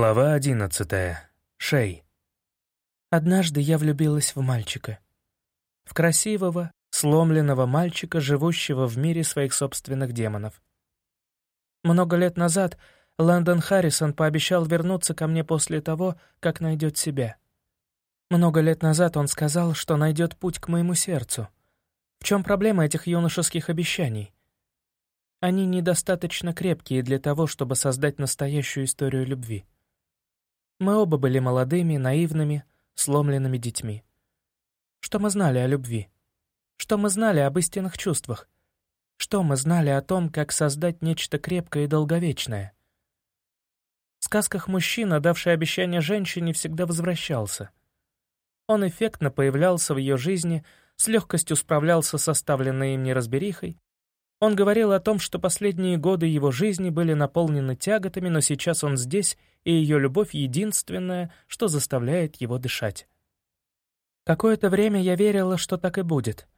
Глава одиннадцатая. Шей. Однажды я влюбилась в мальчика. В красивого, сломленного мальчика, живущего в мире своих собственных демонов. Много лет назад Лэндон Харрисон пообещал вернуться ко мне после того, как найдет себя. Много лет назад он сказал, что найдет путь к моему сердцу. В чем проблема этих юношеских обещаний? Они недостаточно крепкие для того, чтобы создать настоящую историю любви. Мы оба были молодыми, наивными, сломленными детьми. Что мы знали о любви? Что мы знали об истинных чувствах? Что мы знали о том, как создать нечто крепкое и долговечное? В сказках мужчина, давший обещание женщине, всегда возвращался. Он эффектно появлялся в ее жизни, с легкостью справлялся с оставленной им неразберихой, он говорил о том, что последние годы его жизни были наполнены тяготами, но сейчас он здесь, и ее любовь единственная, что заставляет его дышать. Какое-то время я верила, что так и будет.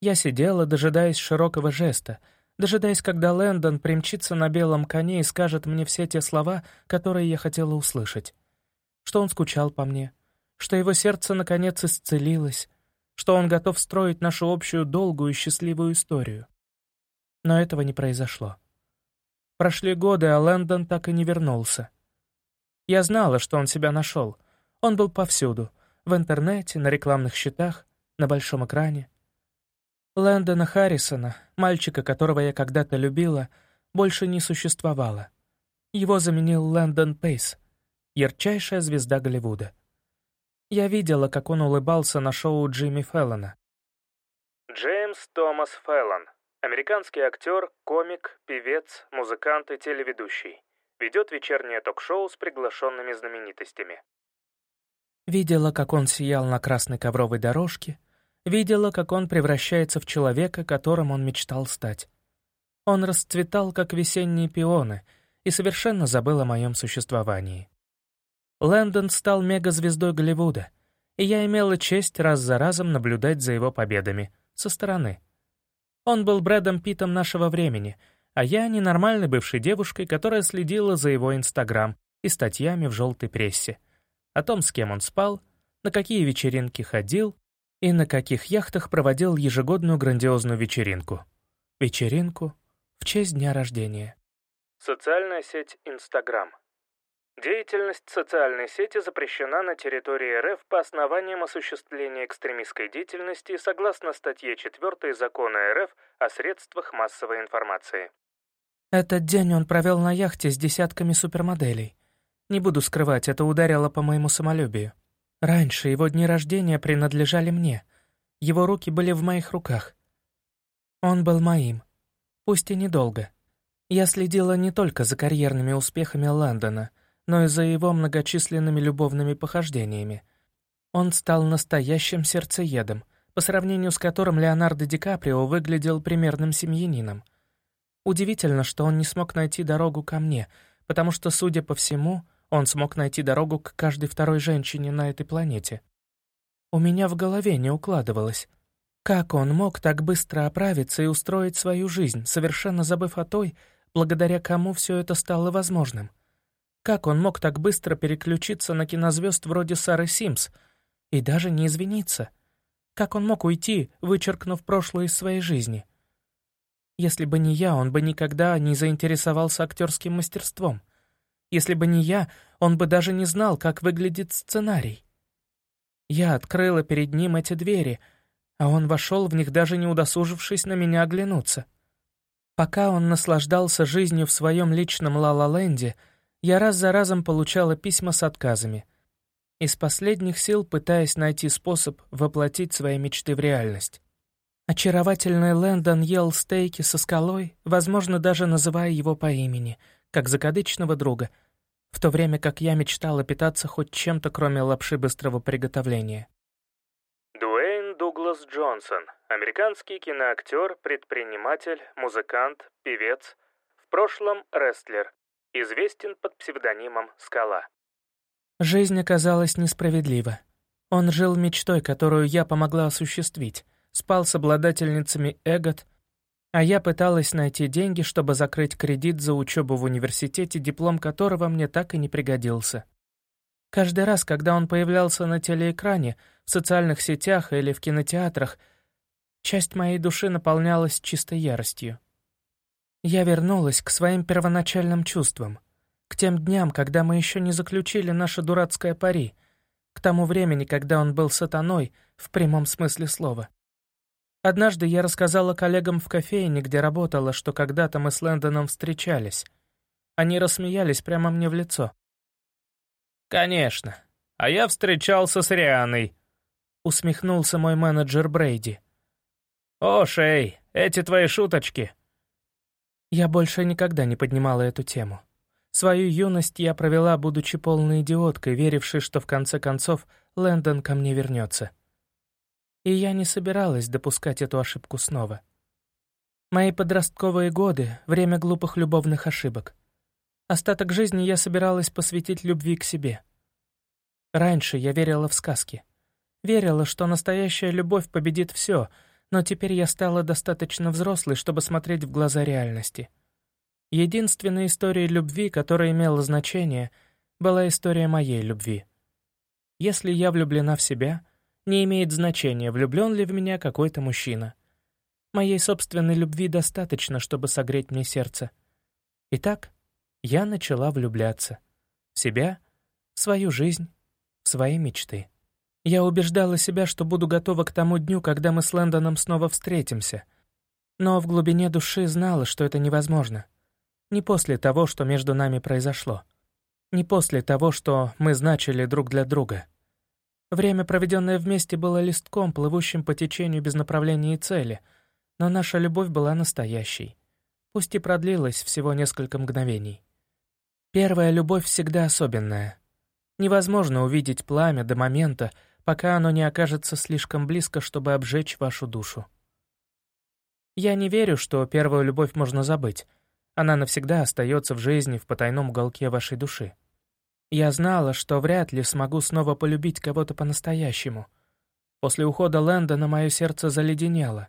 Я сидела, дожидаясь широкого жеста, дожидаясь, когда Лэндон примчится на белом коне и скажет мне все те слова, которые я хотела услышать. Что он скучал по мне, что его сердце наконец исцелилось, что он готов строить нашу общую долгую и счастливую историю. Но этого не произошло. Прошли годы, а Лэндон так и не вернулся. Я знала, что он себя нашел. Он был повсюду. В интернете, на рекламных счетах, на большом экране. Лэндона Харрисона, мальчика, которого я когда-то любила, больше не существовало. Его заменил Лэндон Пейс, ярчайшая звезда Голливуда. Я видела, как он улыбался на шоу Джимми Феллона. Джеймс Томас Феллон Американский актер, комик, певец, музыкант и телеведущий. Ведет вечернее ток-шоу с приглашенными знаменитостями. Видела, как он сиял на красной ковровой дорожке, видела, как он превращается в человека, которым он мечтал стать. Он расцветал, как весенние пионы, и совершенно забыл о моем существовании. Лэндон стал мегазвездой Голливуда, и я имела честь раз за разом наблюдать за его победами, со стороны — он был Брэдом Питом нашего времени, а я ненормальной бывшей девушкой, которая следила за его Инстаграм и статьями в желтой прессе. О том, с кем он спал, на какие вечеринки ходил и на каких яхтах проводил ежегодную грандиозную вечеринку. Вечеринку в честь дня рождения. Социальная сеть Инстаграм Деятельность социальной сети запрещена на территории РФ по основаниям осуществления экстремистской деятельности согласно статье 4 Закона РФ о средствах массовой информации. Этот день он провел на яхте с десятками супермоделей. Не буду скрывать, это ударило по моему самолюбию. Раньше его дни рождения принадлежали мне. Его руки были в моих руках. Он был моим. Пусть и недолго. Я следила не только за карьерными успехами Лондона — но и за его многочисленными любовными похождениями. Он стал настоящим сердцеедом, по сравнению с которым Леонардо Ди Каприо выглядел примерным семьянином. Удивительно, что он не смог найти дорогу ко мне, потому что, судя по всему, он смог найти дорогу к каждой второй женщине на этой планете. У меня в голове не укладывалось. Как он мог так быстро оправиться и устроить свою жизнь, совершенно забыв о той, благодаря кому все это стало возможным? Как он мог так быстро переключиться на кинозвезд вроде Сары Симс и даже не извиниться? Как он мог уйти, вычеркнув прошлое из своей жизни? Если бы не я, он бы никогда не заинтересовался актерским мастерством. Если бы не я, он бы даже не знал, как выглядит сценарий. Я открыла перед ним эти двери, а он вошел в них, даже не удосужившись на меня оглянуться. Пока он наслаждался жизнью в своем личном Ла-Ла-Ленде — я раз за разом получала письма с отказами. Из последних сил пытаясь найти способ воплотить свои мечты в реальность. Очаровательный Лэндон ел стейки со Скалой, возможно, даже называя его по имени, как закадычного друга, в то время как я мечтала питаться хоть чем-то, кроме лапши быстрого приготовления. Дуэйн Дуглас Джонсон, американский киноактер, предприниматель, музыкант, певец, в прошлом рестлер, известен под псевдонимом «Скала». Жизнь оказалась несправедлива. Он жил мечтой, которую я помогла осуществить, спал с обладательницами Эгот, А я пыталась найти деньги, чтобы закрыть кредит за учебу в университете, диплом которого мне так и не пригодился. Каждый раз, когда он появлялся на телеэкране, в социальных сетях или в кинотеатрах, часть моей души наполнялась чистой яростью. Я вернулась к своим первоначальным чувствам, к тем дням, когда мы еще не заключили наше дурацкое пари, к тому времени, когда он был сатаной в прямом смысле слова. Однажды я рассказала коллегам в кофейне, где работала, что когда-то мы с Лэндоном встречались. Они рассмеялись прямо мне в лицо. «Конечно. А я встречался с Рианой», — усмехнулся мой менеджер Брейди. «О, Шей, эти твои шуточки». Я больше никогда не поднимала эту тему. Свою юность я провела, будучи полной идиоткой, верившей, что в конце концов Лэндон ко мне вернется. И я не собиралась допускать эту ошибку снова. Мои подростковые годы — время глупых любовных ошибок. Остаток жизни я собиралась посвятить любви к себе. Раньше я верила в сказки. Верила, что настоящая любовь победит все, но теперь я стала достаточно взрослой, чтобы смотреть в глаза реальности. Единственной историей любви, которая имела значение, была история моей любви. Если я влюблена в себя, не имеет значения, влюблен ли в меня какой-то мужчина. Моей собственной любви достаточно, чтобы согреть мне сердце. Итак, я начала влюбляться. В себя, в свою жизнь, в свои мечты. Я убеждала себя, что буду готова к тому дню, когда мы с Лэндоном снова встретимся. Но в глубине души знала, что это невозможно. Не после того, что между нами произошло. Не после того, что мы значили друг для друга. Время, проведенное вместе, было листком, плывущим по течению без направления и цели, но наша любовь была настоящей. Пусть и продлилась всего несколько мгновений. Первая любовь всегда особенная. Невозможно увидеть пламя до момента, пока оно не окажется слишком близко, чтобы обжечь вашу душу. Я не верю, что первую любовь можно забыть. Она навсегда остается в жизни в потайном уголке вашей души. Я знала, что вряд ли смогу снова полюбить кого-то по-настоящему. После ухода Лэндона мое сердце заледенело.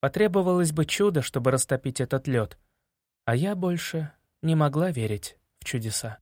Потребовалось бы чудо, чтобы растопить этот лед, а я больше не могла верить в чудеса.